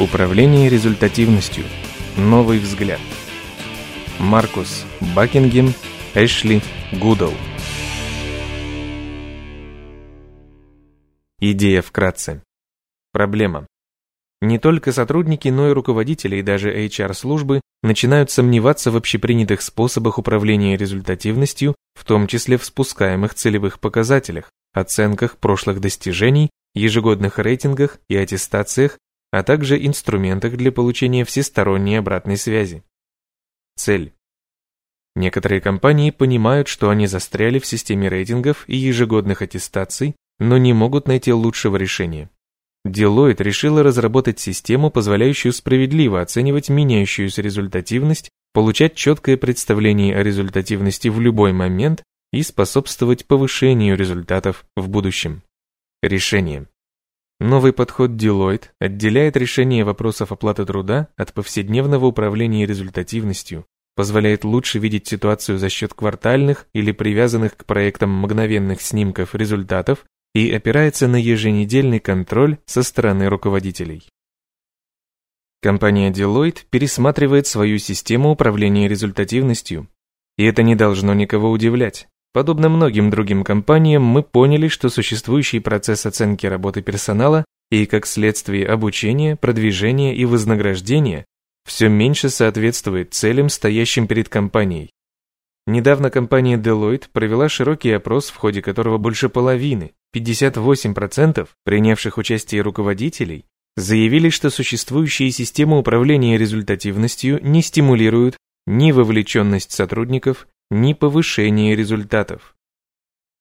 Управление результативностью. Новый взгляд. Маркус Бакингем, Эшли Гудл. Идея вкратце. Проблема. Не только сотрудники, но и руководители и даже HR-службы начинают сомневаться в общепринятых способах управления результативностью, в том числе в спускаемых целевых показателях, оценках прошлых достижений, ежегодных рейтингах и аттестациях, а также инструментах для получения всесторонней обратной связи. Цель. Некоторые компании понимают, что они застряли в системе рейтингов и ежегодных аттестаций, но не могут найти лучшего решения. Deloitte решила разработать систему, позволяющую справедливо оценивать меняющуюся результативность, получать четкое представление о результативности в любой момент и способствовать повышению результатов в будущем. Решение. Новый подход Deloitte отделяет решение вопросов оплаты труда от повседневного управления результативностью, позволяет лучше видеть ситуацию за счет квартальных или привязанных к проектам мгновенных снимков результатов и опирается на еженедельный контроль со стороны руководителей. Компания Deloitte пересматривает свою систему управления результативностью, и это не должно никого удивлять. Подобно многим другим компаниям, мы поняли, что существующий процесс оценки работы персонала и, как следствие, обучения, продвижения и вознаграждения все меньше соответствует целям, стоящим перед компанией. Недавно компания Deloitte провела широкий опрос, в ходе которого больше половины, 58% принявших участие руководителей, заявили, что существующие системы управления результативностью не стимулируют ни вовлеченность сотрудников, ни повышение результатов.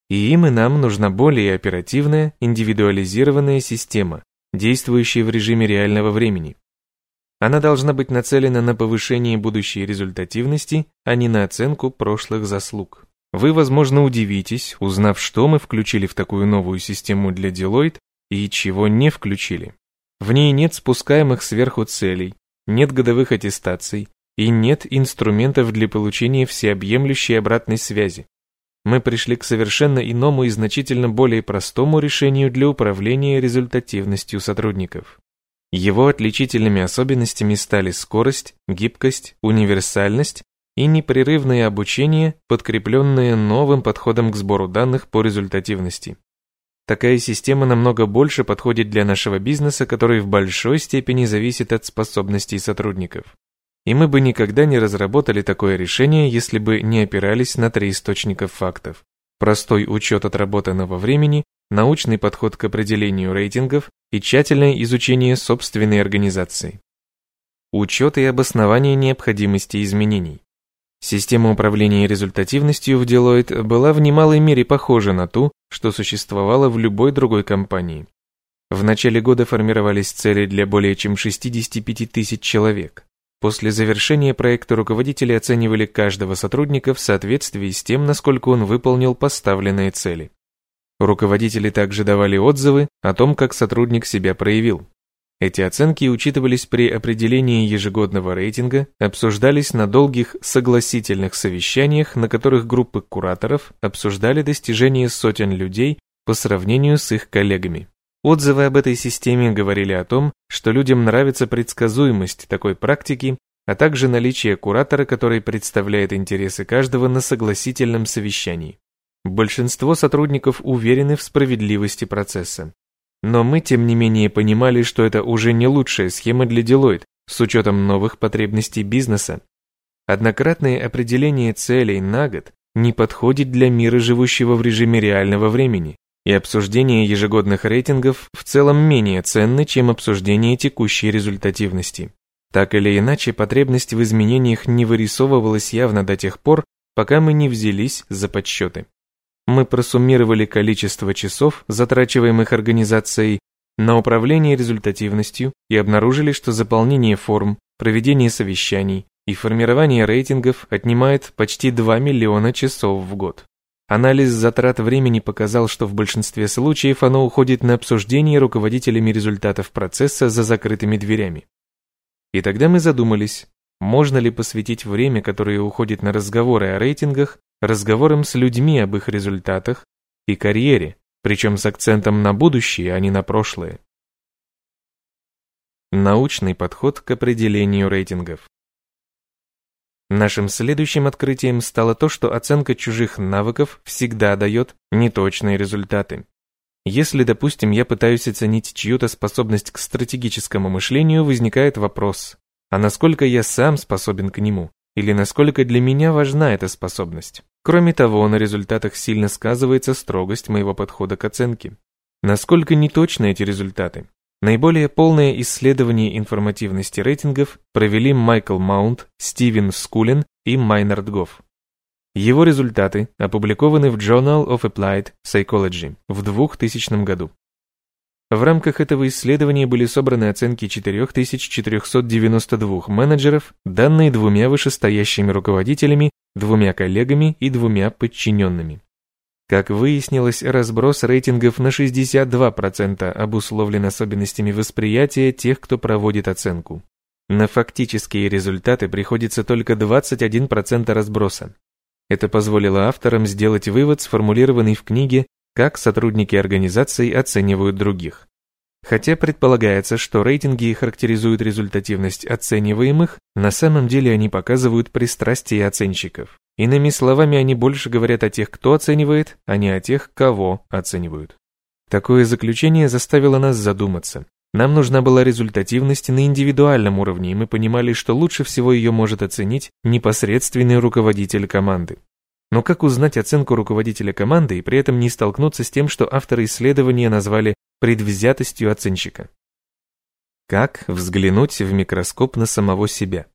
И им и нам нужна более оперативная, индивидуализированная система, действующая в режиме реального времени. Она должна быть нацелена на повышение будущей результативности, а не на оценку прошлых заслуг. Вы, возможно, удивитесь, узнав, что мы включили в такую новую систему для Deloitte и чего не включили. В ней нет спускаемых сверху целей, нет годовых аттестаций, и нет инструментов для получения всеобъемлющей обратной связи. Мы пришли к совершенно иному и значительно более простому решению для управления результативностью сотрудников. Его отличительными особенностями стали скорость, гибкость, универсальность и непрерывное обучение, подкрепленное новым подходом к сбору данных по результативности. Такая система намного больше подходит для нашего бизнеса, который в большой степени зависит от способностей сотрудников. И мы бы никогда не разработали такое решение, если бы не опирались на три источника фактов. Простой учет отработанного времени, научный подход к определению рейтингов и тщательное изучение собственной организации. Учет и обоснование необходимости изменений. Система управления результативностью в Deloitte была в немалой мере похожа на ту, что существовала в любой другой компании. В начале года формировались цели для более чем 65 тысяч человек. После завершения проекта руководители оценивали каждого сотрудника в соответствии с тем, насколько он выполнил поставленные цели. Руководители также давали отзывы о том, как сотрудник себя проявил. Эти оценки учитывались при определении ежегодного рейтинга, обсуждались на долгих согласительных совещаниях, на которых группы кураторов обсуждали достижения сотен людей по сравнению с их коллегами. Отзывы об этой системе говорили о том, что людям нравится предсказуемость такой практики, а также наличие куратора, который представляет интересы каждого на согласительном совещании. Большинство сотрудников уверены в справедливости процесса. Но мы, тем не менее, понимали, что это уже не лучшая схема для Deloitte с учетом новых потребностей бизнеса. Однократное определение целей на год не подходит для мира, живущего в режиме реального времени, и обсуждение ежегодных рейтингов в целом менее ценны, чем обсуждение текущей результативности. Так или иначе, потребность в изменениях не вырисовывалась явно до тех пор, пока мы не взялись за подсчеты. Мы просуммировали количество часов, затрачиваемых организацией, на управление результативностью и обнаружили, что заполнение форм, проведение совещаний и формирование рейтингов отнимает почти 2 миллиона часов в год. Анализ затрат времени показал, что в большинстве случаев оно уходит на обсуждение руководителями результатов процесса за закрытыми дверями. И тогда мы задумались, можно ли посвятить время, которое уходит на разговоры о рейтингах, разговорам с людьми об их результатах и карьере, причем с акцентом на будущее, а не на прошлое. Научный подход к определению рейтингов. Нашим следующим открытием стало то, что оценка чужих навыков всегда дает неточные результаты. Если, допустим, я пытаюсь оценить чью-то способность к стратегическому мышлению, возникает вопрос, а насколько я сам способен к нему, или насколько для меня важна эта способность. Кроме того, на результатах сильно сказывается строгость моего подхода к оценке. Насколько неточны эти результаты? Наиболее полное исследование информативности рейтингов провели Майкл Маунт, Стивен Скулен и Майнард Гофф. Его результаты опубликованы в Journal of Applied Psychology в 2000 году. В рамках этого исследования были собраны оценки 4492 менеджеров, данные двумя вышестоящими руководителями, двумя коллегами и двумя подчиненными. Как выяснилось, разброс рейтингов на 62% обусловлен особенностями восприятия тех, кто проводит оценку. На фактические результаты приходится только 21% разброса. Это позволило авторам сделать вывод, сформулированный в книге «Как сотрудники организаций оценивают других». Хотя предполагается, что рейтинги характеризуют результативность оцениваемых, на самом деле они показывают пристрастие оценщиков. Иными словами, они больше говорят о тех, кто оценивает, а не о тех, кого оценивают. Такое заключение заставило нас задуматься. Нам нужна была результативность на индивидуальном уровне, и мы понимали, что лучше всего ее может оценить непосредственный руководитель команды. Но как узнать оценку руководителя команды и при этом не столкнуться с тем, что авторы исследования назвали предвзятостью оценщика? Как взглянуть в микроскоп на самого себя?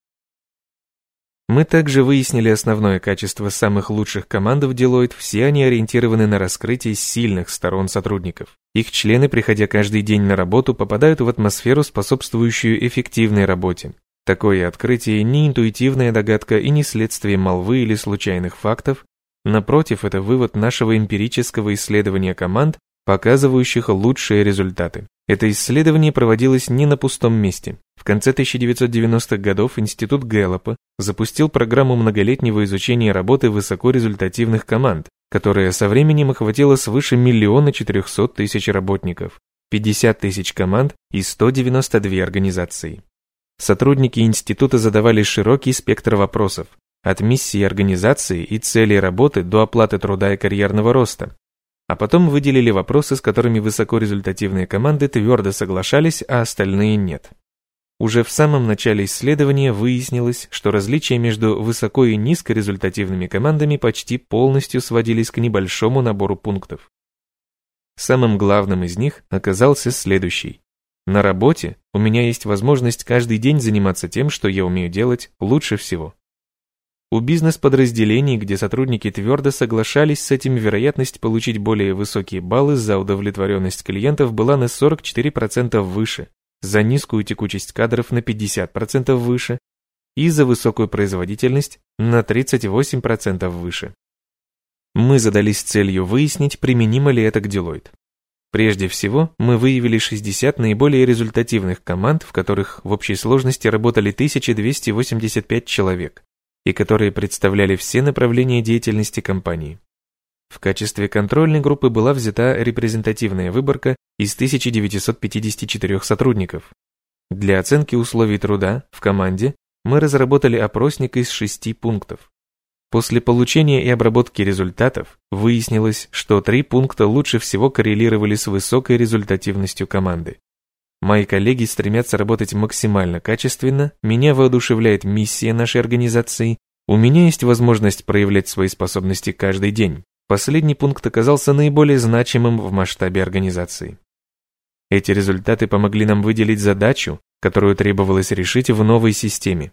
Мы также выяснили основное качество самых лучших команд в Deloitte, все они ориентированы на раскрытие сильных сторон сотрудников. Их члены, приходя каждый день на работу, попадают в атмосферу, способствующую эффективной работе. Такое открытие не интуитивная догадка и не следствие молвы или случайных фактов, напротив, это вывод нашего эмпирического исследования команд, показывающих лучшие результаты. Это исследование проводилось не на пустом месте. В конце 1990-х годов Институт Гэллопа запустил программу многолетнего изучения работы высокорезультативных команд, которая со временем охватила свыше миллиона четырехсот тысяч работников, 50 тысяч команд и 192 организации. Сотрудники института задавали широкий спектр вопросов, от миссии организации и целей работы до оплаты труда и карьерного роста, а потом выделили вопросы, с которыми высокорезультативные команды твердо соглашались, а остальные нет. Уже в самом начале исследования выяснилось, что различия между высоко и низкорезультативными командами почти полностью сводились к небольшому набору пунктов. Самым главным из них оказался следующий. На работе у меня есть возможность каждый день заниматься тем, что я умею делать лучше всего. У бизнес-подразделений, где сотрудники твердо соглашались с этим, вероятность получить более высокие баллы за удовлетворенность клиентов была на 44% выше, за низкую текучесть кадров на 50% выше и за высокую производительность на 38% выше. Мы задались целью выяснить, применимо ли это к Deloitte. Прежде всего, мы выявили 60 наиболее результативных команд, в которых в общей сложности работали 1285 человек, и которые представляли все направления деятельности компании. В качестве контрольной группы была взята репрезентативная выборка из 1954 сотрудников. Для оценки условий труда в команде мы разработали опросник из шести пунктов. После получения и обработки результатов выяснилось, что три пункта лучше всего коррелировали с высокой результативностью команды. Мои коллеги стремятся работать максимально качественно, меня воодушевляет миссия нашей организации, у меня есть возможность проявлять свои способности каждый день. Последний пункт оказался наиболее значимым в масштабе организации. Эти результаты помогли нам выделить задачу, которую требовалось решить в новой системе.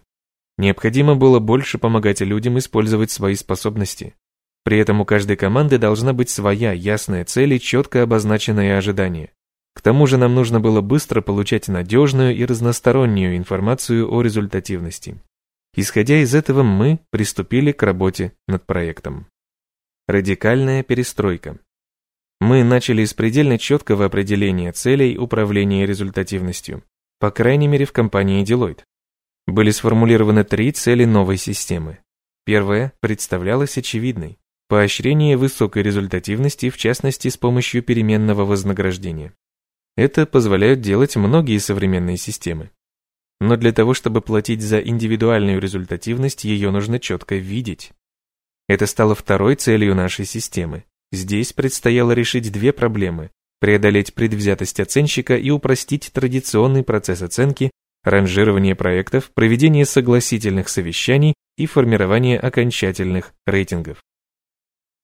Необходимо было больше помогать людям использовать свои способности. При этом у каждой команды должна быть своя ясная цель и четко обозначенные ожидания. Тому же нам нужно было быстро получать надежную и разностороннюю информацию о результативности. Исходя из этого, мы приступили к работе над проектом. Радикальная перестройка. Мы начали с предельно четкого определения целей управления результативностью, по крайней мере в компании Deloitte. Были сформулированы три цели новой системы. Первая представлялась очевидной – поощрение высокой результативности, в частности с помощью переменного вознаграждения. Это позволяют делать многие современные системы. Но для того, чтобы платить за индивидуальную результативность, ее нужно четко видеть. Это стало второй целью нашей системы. Здесь предстояло решить две проблемы – преодолеть предвзятость оценщика и упростить традиционный процесс оценки, ранжирование проектов, проведение согласительных совещаний и формирование окончательных рейтингов.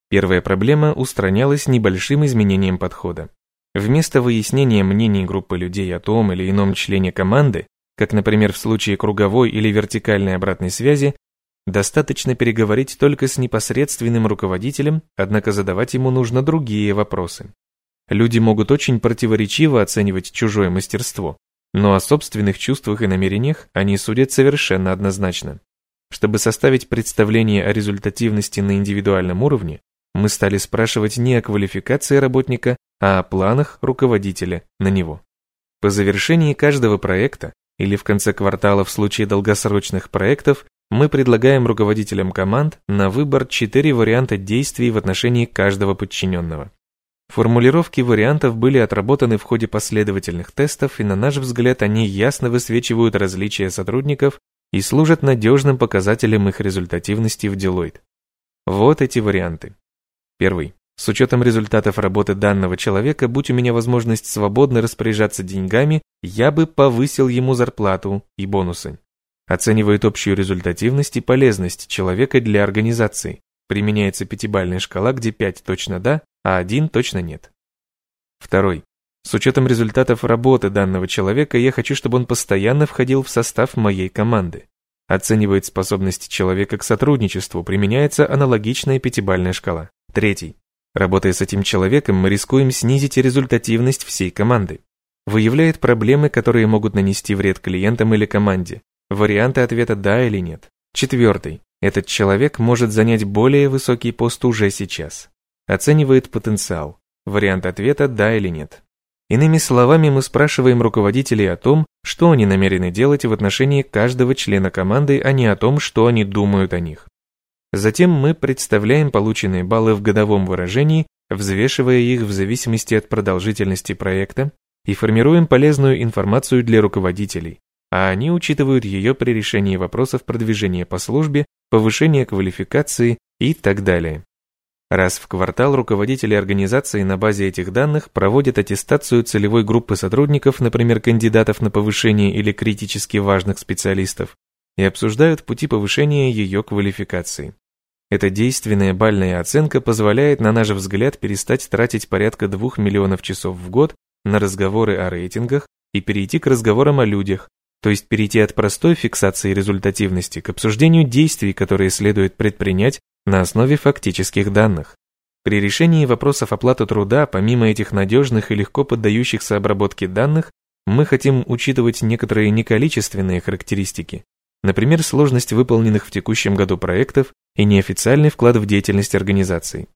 Первая проблема устранялась небольшим изменением подхода. Вместо выяснения мнений группы людей о том или ином члене команды, как, например, в случае круговой или вертикальной обратной связи, достаточно переговорить только с непосредственным руководителем, однако задавать ему нужно другие вопросы. Люди могут очень противоречиво оценивать чужое мастерство, но о собственных чувствах и намерениях они судят совершенно однозначно. Чтобы составить представление о результативности на индивидуальном уровне, мы стали спрашивать не о квалификации работника, а о планах руководителя на него. По завершении каждого проекта или в конце квартала в случае долгосрочных проектов мы предлагаем руководителям команд на выбор четыре варианта действий в отношении каждого подчиненного. Формулировки вариантов были отработаны в ходе последовательных тестов, и на наш взгляд они ясно высвечивают различия сотрудников и служат надежным показателем их результативности в Deloitte. Вот эти варианты. Первый. С учетом результатов работы данного человека, будь у меня возможность свободно распоряжаться деньгами, я бы повысил ему зарплату и бонусы. Оценивает общую результативность и полезность человека для организации. Применяется пятибалльная шкала, где 5 точно да, а один точно нет. Второй. С учетом результатов работы данного человека, я хочу, чтобы он постоянно входил в состав моей команды. Оценивает способность человека к сотрудничеству, применяется аналогичная пятибалльная шкала. Третий. Работая с этим человеком, мы рискуем снизить результативность всей команды. Выявляет проблемы, которые могут нанести вред клиентам или команде. Варианты ответа «да» или «нет». Четвертый. Этот человек может занять более высокий пост уже сейчас оценивает потенциал. Вариант ответа «да» или «нет». Иными словами, мы спрашиваем руководителей о том, что они намерены делать в отношении каждого члена команды, а не о том, что они думают о них. Затем мы представляем полученные баллы в годовом выражении, взвешивая их в зависимости от продолжительности проекта и формируем полезную информацию для руководителей, а они учитывают ее при решении вопросов продвижения по службе, повышения квалификации и так далее. Раз в квартал руководители организации на базе этих данных проводят аттестацию целевой группы сотрудников, например, кандидатов на повышение или критически важных специалистов, и обсуждают пути повышения ее квалификации. Эта действенная бальная оценка позволяет, на наш взгляд, перестать тратить порядка 2 миллионов часов в год на разговоры о рейтингах и перейти к разговорам о людях, то есть перейти от простой фиксации результативности к обсуждению действий, которые следует предпринять на основе фактических данных. При решении вопросов оплаты труда, помимо этих надежных и легко поддающихся обработке данных, мы хотим учитывать некоторые неколичественные характеристики, например, сложность выполненных в текущем году проектов и неофициальный вклад в деятельность организации.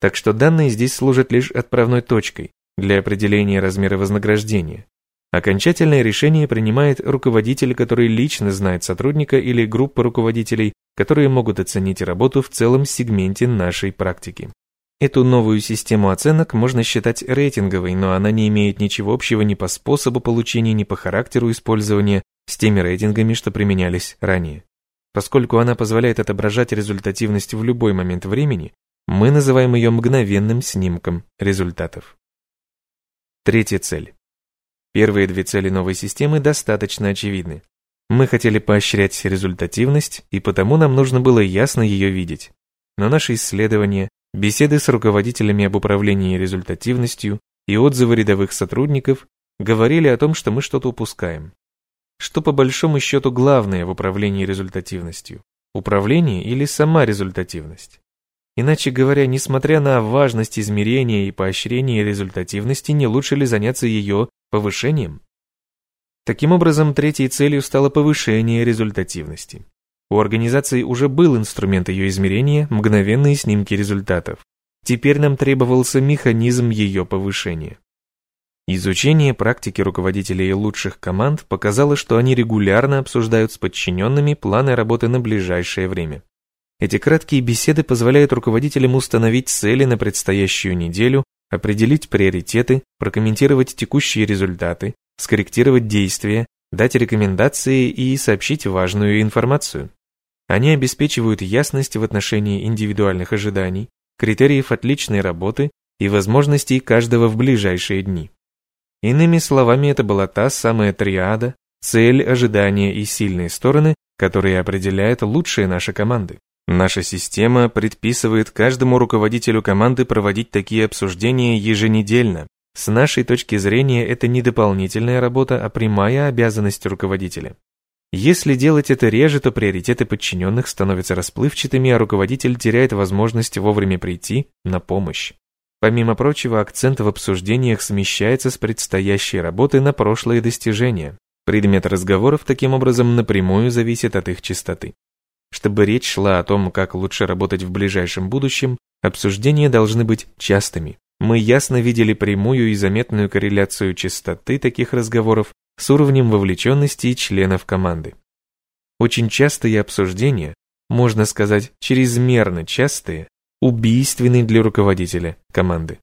Так что данные здесь служат лишь отправной точкой для определения размера вознаграждения. Окончательное решение принимает руководитель, который лично знает сотрудника или группа руководителей, которые могут оценить работу в целом сегменте нашей практики. Эту новую систему оценок можно считать рейтинговой, но она не имеет ничего общего ни по способу получения, ни по характеру использования с теми рейтингами, что применялись ранее. Поскольку она позволяет отображать результативность в любой момент времени, мы называем ее мгновенным снимком результатов. Третья цель. Первые две цели новой системы достаточно очевидны. Мы хотели поощрять результативность, и потому нам нужно было ясно ее видеть. Но наши исследования, беседы с руководителями об управлении результативностью и отзывы рядовых сотрудников говорили о том, что мы что-то упускаем. Что по большому счету главное в управлении результативностью? Управление или сама результативность? Иначе говоря, несмотря на важность измерения и поощрения результативности, не лучше ли заняться ее повышением? Таким образом, третьей целью стало повышение результативности. У организации уже был инструмент ее измерения, мгновенные снимки результатов. Теперь нам требовался механизм ее повышения. Изучение практики руководителей лучших команд показало, что они регулярно обсуждают с подчиненными планы работы на ближайшее время. Эти краткие беседы позволяют руководителям установить цели на предстоящую неделю, определить приоритеты, прокомментировать текущие результаты, скорректировать действия, дать рекомендации и сообщить важную информацию. Они обеспечивают ясность в отношении индивидуальных ожиданий, критериев отличной работы и возможностей каждого в ближайшие дни. Иными словами, это была та самая триада, цель, ожидания и сильные стороны, которые определяют лучшие наши команды. Наша система предписывает каждому руководителю команды проводить такие обсуждения еженедельно. С нашей точки зрения это не дополнительная работа, а прямая обязанность руководителя. Если делать это реже, то приоритеты подчиненных становятся расплывчатыми, а руководитель теряет возможность вовремя прийти на помощь. Помимо прочего, акцент в обсуждениях смещается с предстоящей работы на прошлые достижения. Предмет разговоров таким образом напрямую зависит от их частоты. Чтобы речь шла о том, как лучше работать в ближайшем будущем, обсуждения должны быть частыми. Мы ясно видели прямую и заметную корреляцию частоты таких разговоров с уровнем вовлеченности членов команды. Очень частые обсуждения, можно сказать, чрезмерно частые, убийственны для руководителя команды.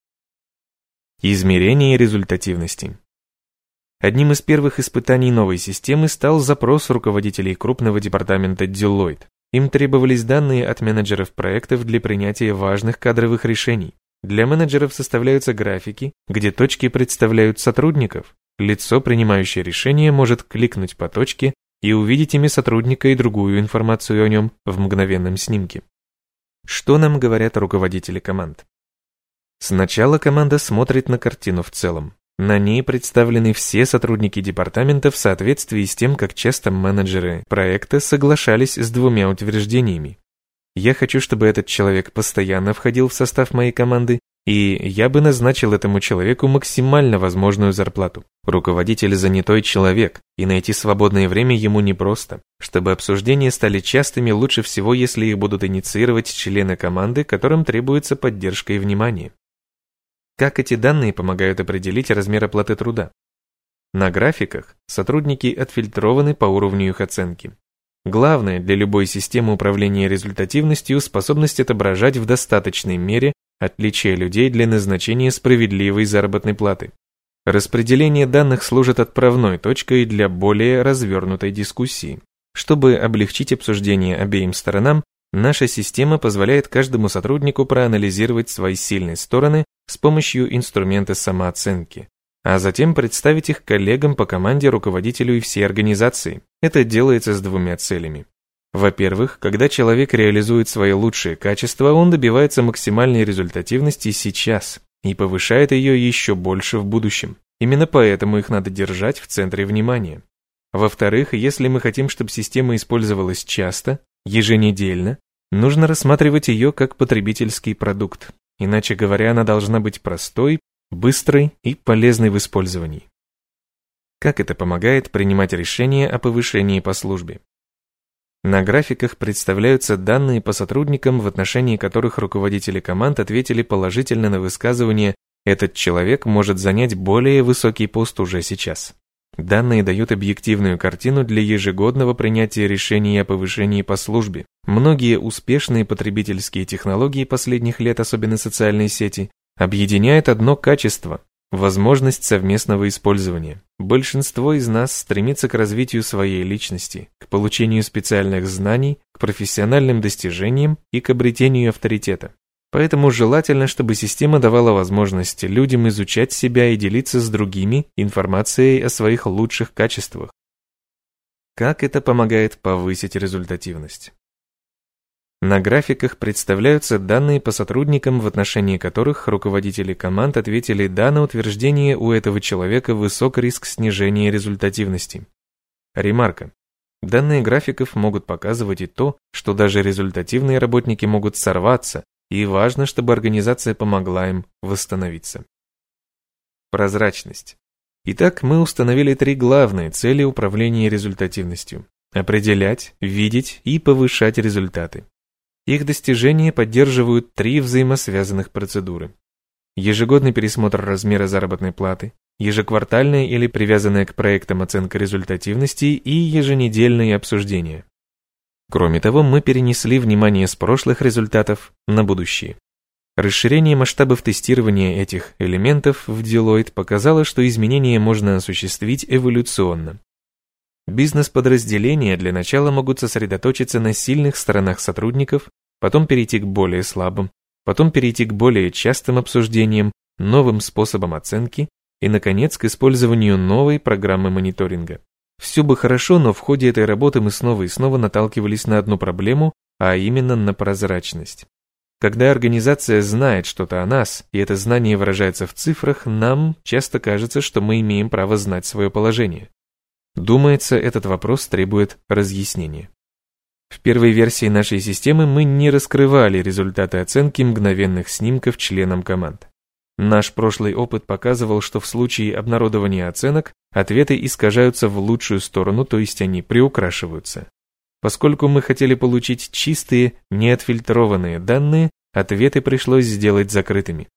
Измерение результативности. Одним из первых испытаний новой системы стал запрос руководителей крупного департамента Deloitte. Им требовались данные от менеджеров проектов для принятия важных кадровых решений. Для менеджеров составляются графики, где точки представляют сотрудников. Лицо, принимающее решение, может кликнуть по точке и увидеть имя сотрудника и другую информацию о нем в мгновенном снимке. Что нам говорят руководители команд? Сначала команда смотрит на картину в целом. На ней представлены все сотрудники департамента в соответствии с тем, как часто менеджеры проекта соглашались с двумя утверждениями. Я хочу, чтобы этот человек постоянно входил в состав моей команды, и я бы назначил этому человеку максимально возможную зарплату. Руководитель занятой человек, и найти свободное время ему непросто. Чтобы обсуждения стали частыми, лучше всего, если их будут инициировать члены команды, которым требуется поддержка и внимание. Как эти данные помогают определить размер оплаты труда? На графиках сотрудники отфильтрованы по уровню их оценки. Главное для любой системы управления результативностью способность отображать в достаточной мере отличия людей для назначения справедливой заработной платы. Распределение данных служит отправной точкой для более развернутой дискуссии. Чтобы облегчить обсуждение обеим сторонам, наша система позволяет каждому сотруднику проанализировать свои сильные стороны с помощью инструмента самооценки, а затем представить их коллегам по команде, руководителю и всей организации. Это делается с двумя целями. Во-первых, когда человек реализует свои лучшие качества, он добивается максимальной результативности сейчас и повышает ее еще больше в будущем. Именно поэтому их надо держать в центре внимания. Во-вторых, если мы хотим, чтобы система использовалась часто, еженедельно, нужно рассматривать ее как потребительский продукт, Иначе говоря, она должна быть простой, быстрой и полезной в использовании. Как это помогает принимать решения о повышении по службе? На графиках представляются данные по сотрудникам, в отношении которых руководители команд ответили положительно на высказывание «этот человек может занять более высокий пост уже сейчас». Данные дают объективную картину для ежегодного принятия решений о повышении по службе. Многие успешные потребительские технологии последних лет, особенно социальные сети, объединяют одно качество – возможность совместного использования. Большинство из нас стремится к развитию своей личности, к получению специальных знаний, к профессиональным достижениям и к обретению авторитета. Поэтому желательно, чтобы система давала возможность людям изучать себя и делиться с другими информацией о своих лучших качествах. Как это помогает повысить результативность? На графиках представляются данные по сотрудникам, в отношении которых руководители команд ответили «да» на утверждение у этого человека высок риск снижения результативности. Ремарка. Данные графиков могут показывать и то, что даже результативные работники могут сорваться, и важно, чтобы организация помогла им восстановиться. Прозрачность. Итак, мы установили три главные цели управления результативностью. Определять, видеть и повышать результаты. Их достижение поддерживают три взаимосвязанных процедуры. Ежегодный пересмотр размера заработной платы, ежеквартальная или привязанная к проектам оценка результативности и еженедельные обсуждения. Кроме того, мы перенесли внимание с прошлых результатов на будущее. Расширение масштабов тестирования этих элементов в Deloitte показало, что изменения можно осуществить эволюционно. Бизнес-подразделения для начала могут сосредоточиться на сильных сторонах сотрудников, потом перейти к более слабым, потом перейти к более частым обсуждениям, новым способам оценки и, наконец, к использованию новой программы мониторинга. Все бы хорошо, но в ходе этой работы мы снова и снова наталкивались на одну проблему, а именно на прозрачность. Когда организация знает что-то о нас, и это знание выражается в цифрах, нам часто кажется, что мы имеем право знать свое положение. Думается, этот вопрос требует разъяснения. В первой версии нашей системы мы не раскрывали результаты оценки мгновенных снимков членам команд. Наш прошлый опыт показывал, что в случае обнародования оценок ответы искажаются в лучшую сторону, то есть они приукрашиваются. Поскольку мы хотели получить чистые, неотфильтрованные данные, ответы пришлось сделать закрытыми.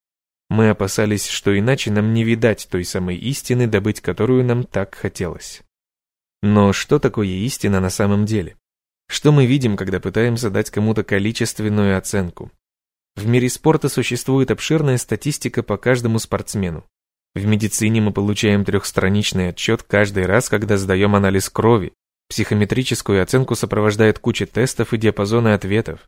Мы опасались, что иначе нам не видать той самой истины, добыть которую нам так хотелось. Но что такое истина на самом деле? Что мы видим, когда пытаемся дать кому-то количественную оценку? В мире спорта существует обширная статистика по каждому спортсмену. В медицине мы получаем трехстраничный отчет каждый раз, когда сдаем анализ крови, Психометрическую оценку сопровождает куча тестов и диапазоны ответов.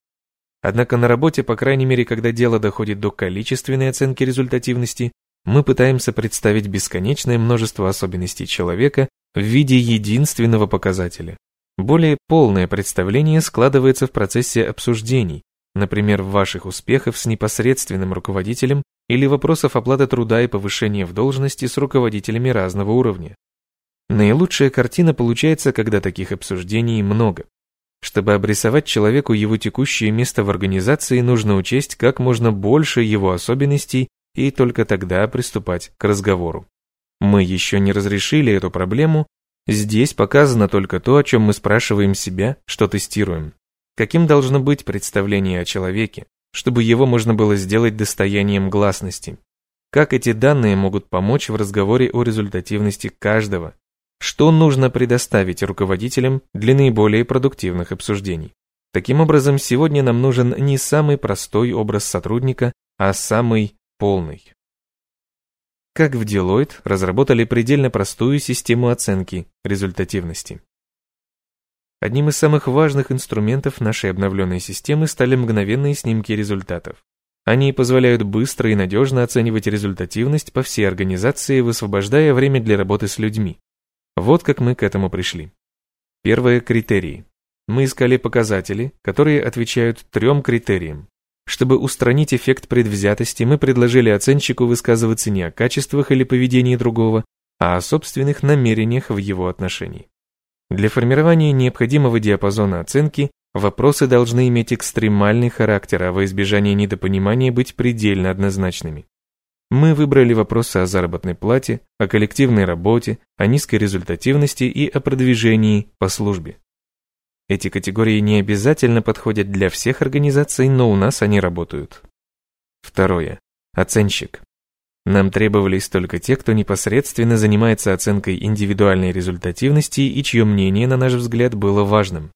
Однако на работе, по крайней мере, когда дело доходит до количественной оценки результативности, мы пытаемся представить бесконечное множество особенностей человека в виде единственного показателя. Более полное представление складывается в процессе обсуждений, например, ваших успехов с непосредственным руководителем или вопросов оплаты труда и повышения в должности с руководителями разного уровня. Наилучшая картина получается, когда таких обсуждений много. Чтобы обрисовать человеку его текущее место в организации, нужно учесть как можно больше его особенностей и только тогда приступать к разговору. Мы еще не разрешили эту проблему, здесь показано только то, о чем мы спрашиваем себя, что тестируем. Каким должно быть представление о человеке, чтобы его можно было сделать достоянием гласности? Как эти данные могут помочь в разговоре о результативности каждого, что нужно предоставить руководителям для наиболее продуктивных обсуждений. Таким образом, сегодня нам нужен не самый простой образ сотрудника, а самый полный. Как в Deloitte разработали предельно простую систему оценки результативности. Одним из самых важных инструментов нашей обновленной системы стали мгновенные снимки результатов. Они позволяют быстро и надежно оценивать результативность по всей организации, высвобождая время для работы с людьми. Вот как мы к этому пришли. Первое – критерии. Мы искали показатели, которые отвечают трем критериям. Чтобы устранить эффект предвзятости, мы предложили оценщику высказываться не о качествах или поведении другого, а о собственных намерениях в его отношении. Для формирования необходимого диапазона оценки вопросы должны иметь экстремальный характер, а во избежание недопонимания быть предельно однозначными. Мы выбрали вопросы о заработной плате, о коллективной работе, о низкой результативности и о продвижении по службе. Эти категории не обязательно подходят для всех организаций, но у нас они работают. Второе. Оценщик. Нам требовались только те, кто непосредственно занимается оценкой индивидуальной результативности и чье мнение, на наш взгляд, было важным.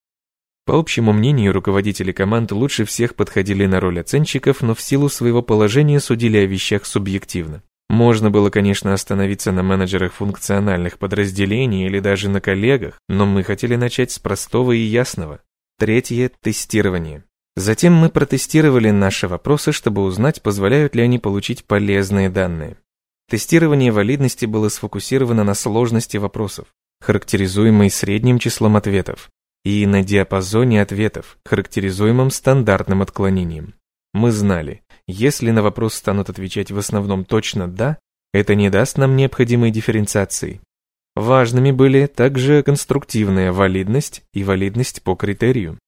По общему мнению, руководители команд лучше всех подходили на роль оценщиков, но в силу своего положения судили о вещах субъективно. Можно было, конечно, остановиться на менеджерах функциональных подразделений или даже на коллегах, но мы хотели начать с простого и ясного. Третье – тестирование. Затем мы протестировали наши вопросы, чтобы узнать, позволяют ли они получить полезные данные. Тестирование валидности было сфокусировано на сложности вопросов, характеризуемой средним числом ответов, и на диапазоне ответов, характеризуемом стандартным отклонением. Мы знали, если на вопрос станут отвечать в основном точно «да», это не даст нам необходимой дифференциации. Важными были также конструктивная валидность и валидность по критерию.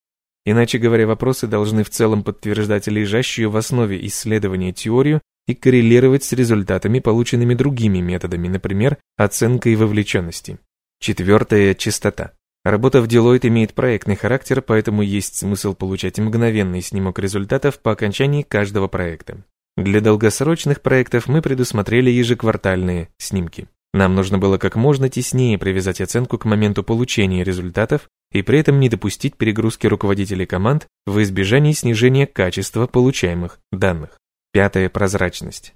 Иначе говоря, вопросы должны в целом подтверждать лежащую в основе исследования теорию и коррелировать с результатами, полученными другими методами, например, оценкой вовлеченности. Четвертое – чистота. Работа в Deloitte имеет проектный характер, поэтому есть смысл получать мгновенный снимок результатов по окончании каждого проекта. Для долгосрочных проектов мы предусмотрели ежеквартальные снимки. Нам нужно было как можно теснее привязать оценку к моменту получения результатов и при этом не допустить перегрузки руководителей команд в избежании снижения качества получаемых данных. Пятое – прозрачность.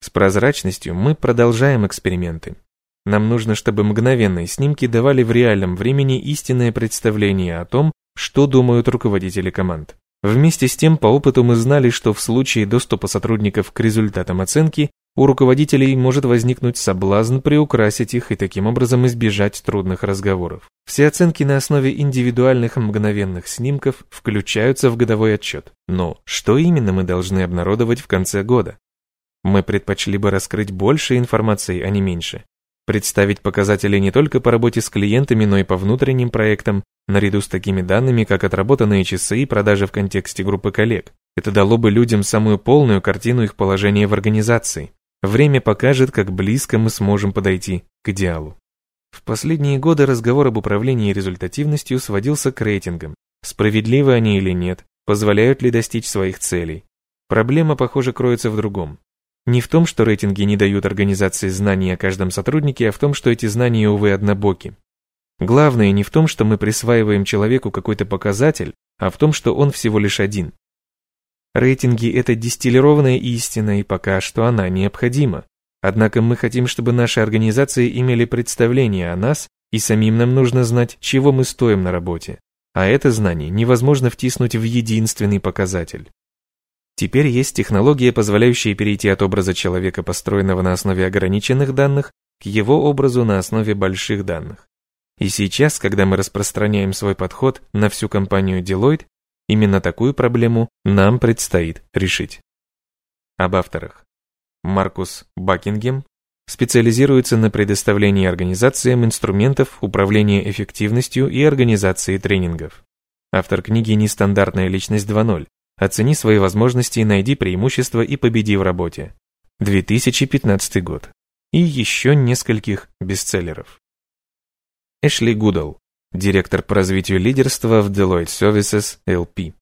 С прозрачностью мы продолжаем эксперименты. Нам нужно, чтобы мгновенные снимки давали в реальном времени истинное представление о том, что думают руководители команд. Вместе с тем, по опыту мы знали, что в случае доступа сотрудников к результатам оценки, у руководителей может возникнуть соблазн приукрасить их и таким образом избежать трудных разговоров. Все оценки на основе индивидуальных мгновенных снимков включаются в годовой отчет. Но что именно мы должны обнародовать в конце года? Мы предпочли бы раскрыть больше информации, а не меньше. Представить показатели не только по работе с клиентами, но и по внутренним проектам, наряду с такими данными, как отработанные часы и продажи в контексте группы коллег. Это дало бы людям самую полную картину их положения в организации. Время покажет, как близко мы сможем подойти к идеалу. В последние годы разговор об управлении результативностью сводился к рейтингам. Справедливы они или нет, позволяют ли достичь своих целей. Проблема, похоже, кроется в другом. Не в том, что рейтинги не дают организации знаний о каждом сотруднике, а в том, что эти знания, увы, однобоки. Главное не в том, что мы присваиваем человеку какой-то показатель, а в том, что он всего лишь один. Рейтинги – это дистиллированная истина, и пока что она необходима. Однако мы хотим, чтобы наши организации имели представление о нас, и самим нам нужно знать, чего мы стоим на работе. А это знание невозможно втиснуть в единственный показатель. Теперь есть технология, позволяющая перейти от образа человека, построенного на основе ограниченных данных, к его образу на основе больших данных. И сейчас, когда мы распространяем свой подход на всю компанию Deloitte, именно такую проблему нам предстоит решить. Об авторах. Маркус Бакингем специализируется на предоставлении организациям инструментов управления эффективностью и организации тренингов. Автор книги «Нестандартная личность 2.0. Оцени свои возможности, найди преимущества и победи в работе. 2015 год. И еще нескольких бестселлеров. Эшли Гудал, директор по развитию лидерства в Deloitte Services LP.